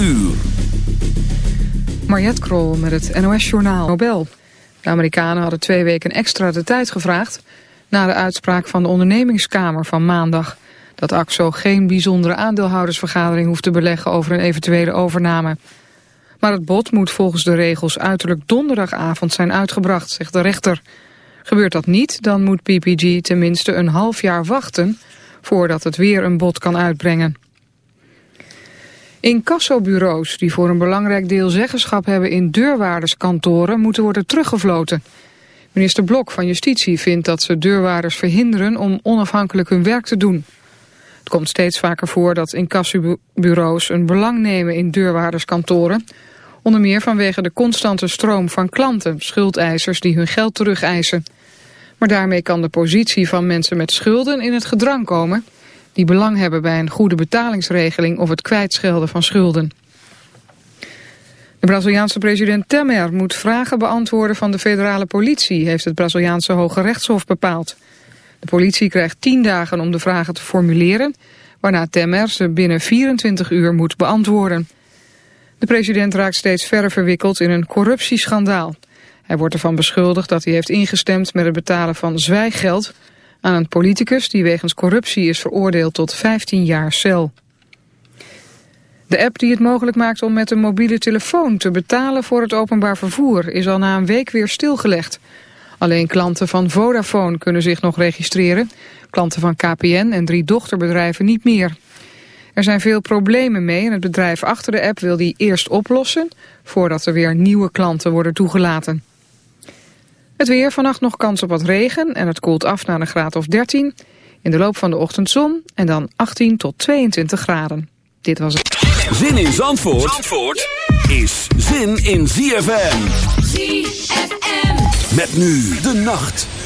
uur. Mariette Krol met het NOS-journaal Nobel. De Amerikanen hadden twee weken extra de tijd gevraagd... na de uitspraak van de ondernemingskamer van maandag... dat AXO geen bijzondere aandeelhoudersvergadering hoeft te beleggen... over een eventuele overname. Maar het bod moet volgens de regels uiterlijk donderdagavond zijn uitgebracht, zegt de rechter. Gebeurt dat niet, dan moet PPG tenminste een half jaar wachten... voordat het weer een bod kan uitbrengen. Incassobureaus die voor een belangrijk deel zeggenschap hebben in deurwaarderskantoren moeten worden teruggefloten. Minister Blok van Justitie vindt dat ze deurwaarders verhinderen om onafhankelijk hun werk te doen. Het komt steeds vaker voor dat incassobureaus een belang nemen in deurwaarderskantoren. Onder meer vanwege de constante stroom van klanten, schuldeisers die hun geld terugeisen. Maar daarmee kan de positie van mensen met schulden in het gedrang komen die belang hebben bij een goede betalingsregeling of het kwijtschelden van schulden. De Braziliaanse president Temer moet vragen beantwoorden van de federale politie, heeft het Braziliaanse Hoge Rechtshof bepaald. De politie krijgt tien dagen om de vragen te formuleren, waarna Temer ze binnen 24 uur moet beantwoorden. De president raakt steeds verder verwikkeld in een corruptieschandaal. Hij wordt ervan beschuldigd dat hij heeft ingestemd met het betalen van zwijggeld aan een politicus die wegens corruptie is veroordeeld tot 15 jaar cel. De app die het mogelijk maakt om met een mobiele telefoon te betalen voor het openbaar vervoer is al na een week weer stilgelegd. Alleen klanten van Vodafone kunnen zich nog registreren, klanten van KPN en drie dochterbedrijven niet meer. Er zijn veel problemen mee en het bedrijf achter de app wil die eerst oplossen voordat er weer nieuwe klanten worden toegelaten. Het weer, vannacht nog kans op wat regen en het koelt af naar een graad of 13. In de loop van de ochtend zon en dan 18 tot 22 graden. Dit was het. Zin in Zandvoort, Zandvoort is zin in ZFM. ZFM. Met nu de nacht.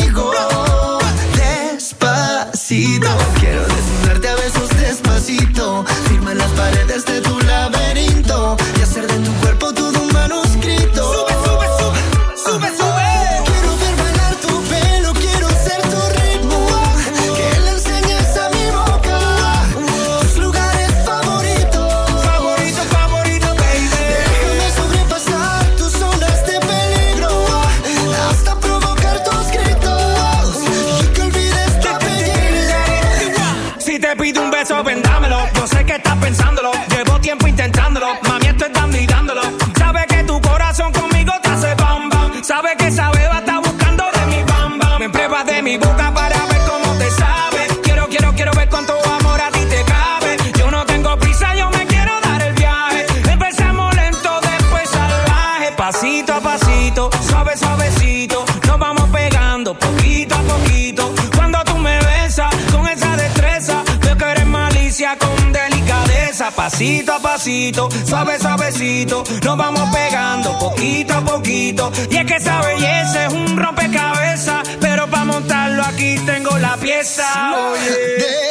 yeah.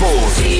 Zandvoort.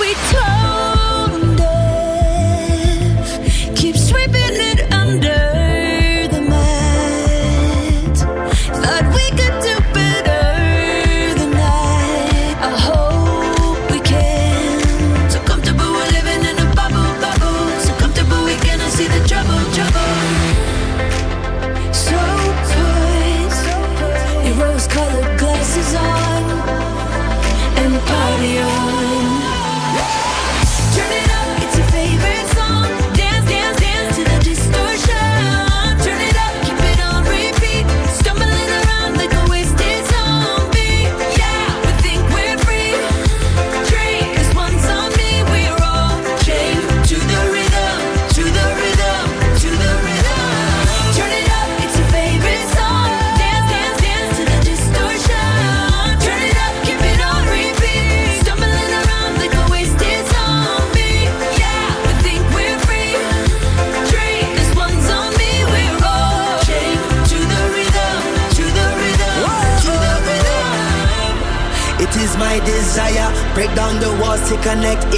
we told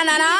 na na na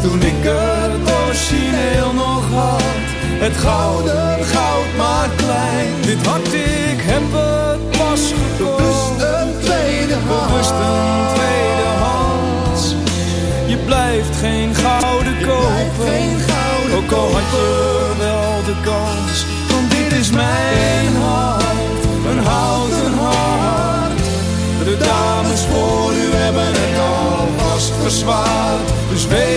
Toen ik het origineel nog had. Het gouden goud maar klein. Dit hart, ik hem het pas gekocht. Een tweede hand. Bewust een tweede hand. Je blijft geen gouden kopen geen gouden Ook al had je wel de kans. Want dit is mijn hart. Een houten hart. De dames voor u hebben het al vast verzwaard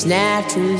it's natural.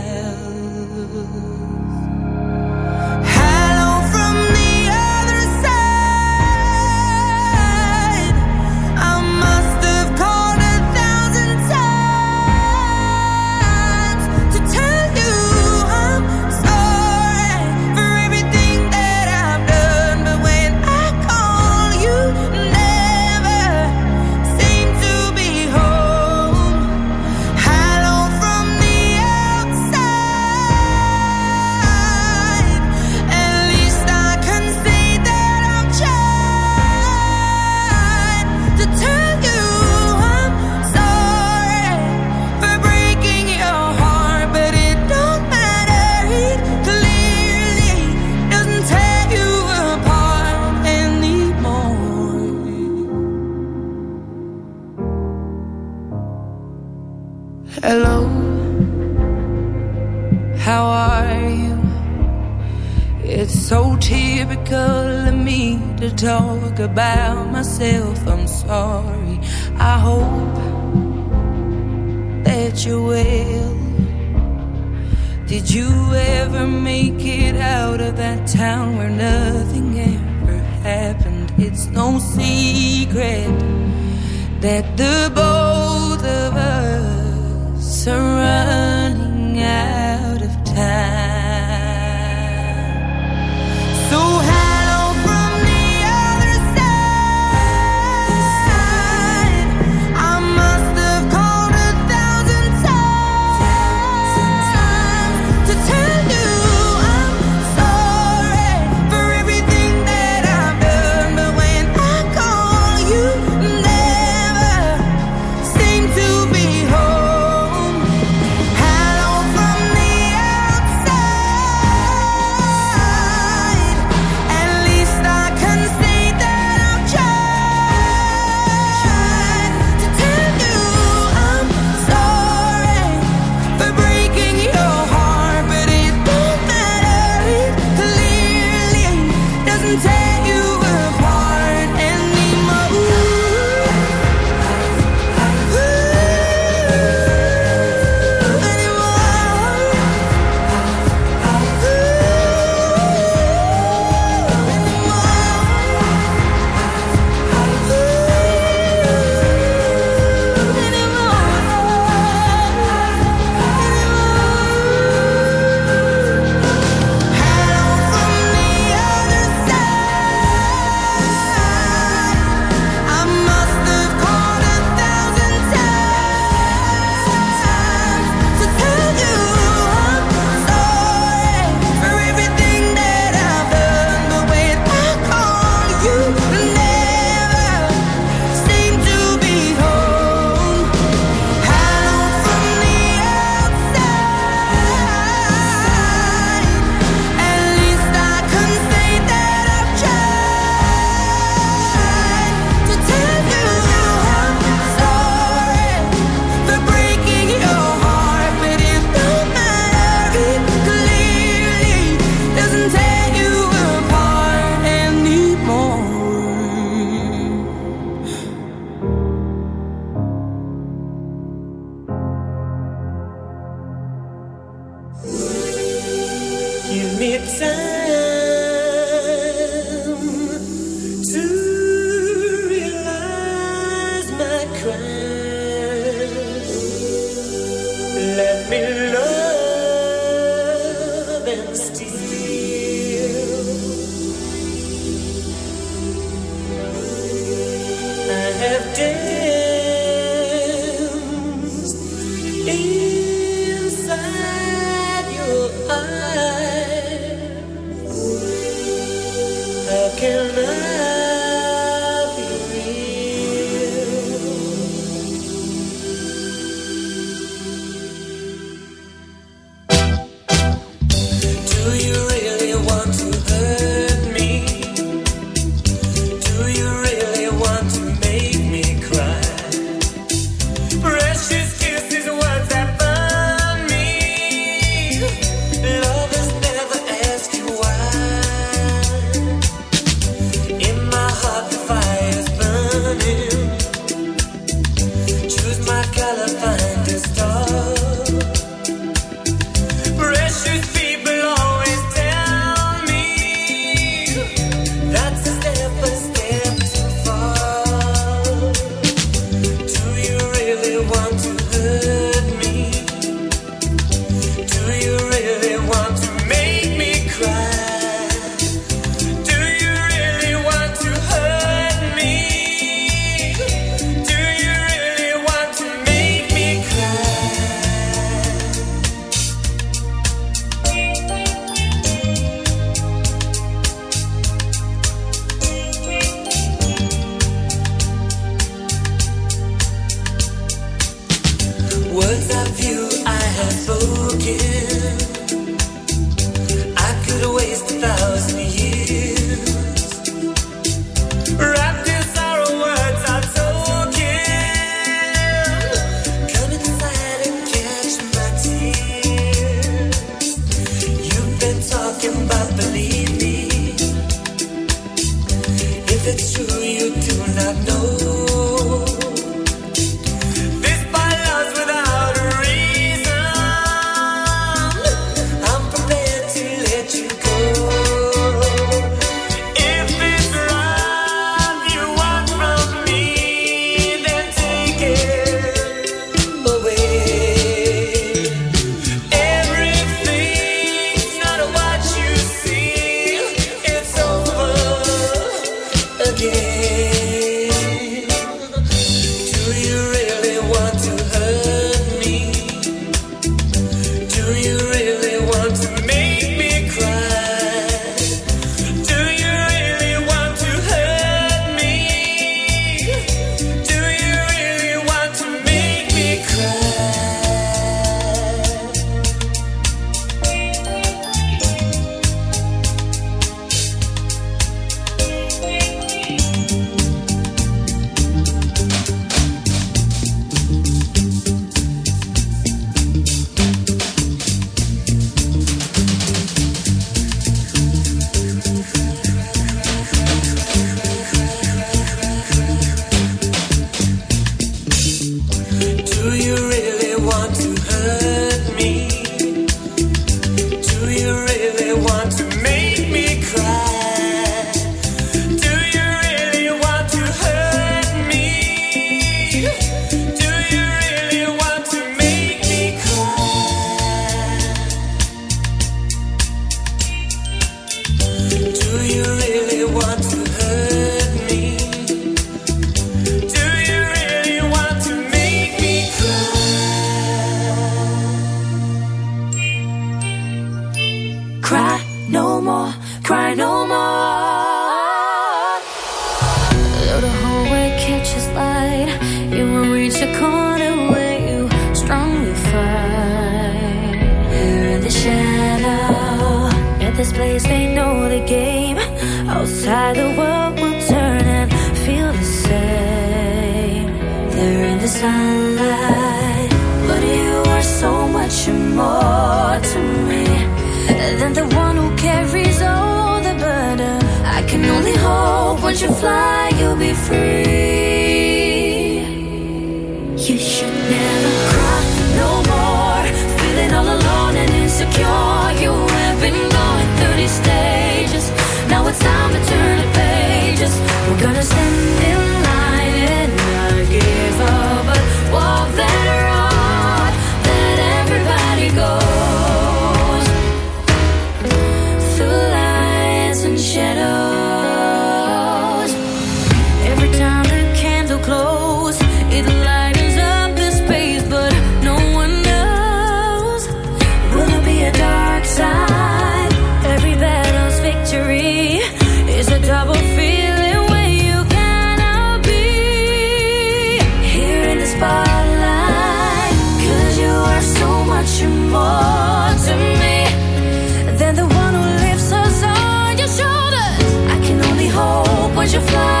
butterfly